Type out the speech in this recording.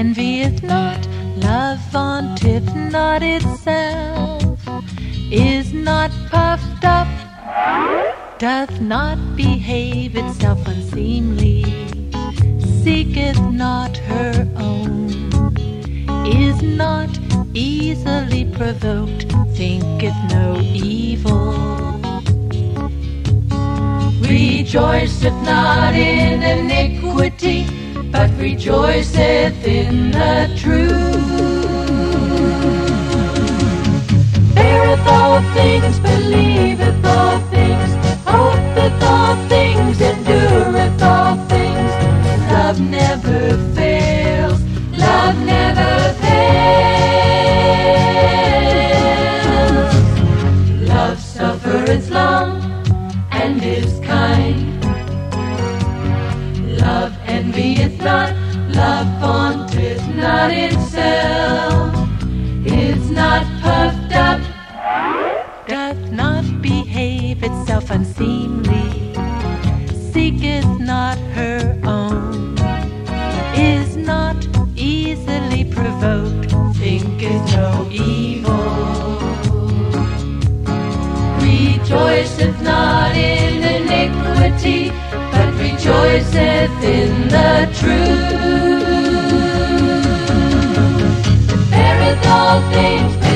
Envieth not, love vaunteth not itself, is not puffed up, doth not behave itself unseemly, seeketh not her own, is not easily provoked, thinketh no evil. Rejoiceth not in iniquity, but rejoiceth in the truth. Beareth all things, not, love vaunteth not itself, is not puffed up, doth not behave itself unseemly, seeketh not her own, is not easily provoked, thinketh no evil. Rejoiceth not Beareth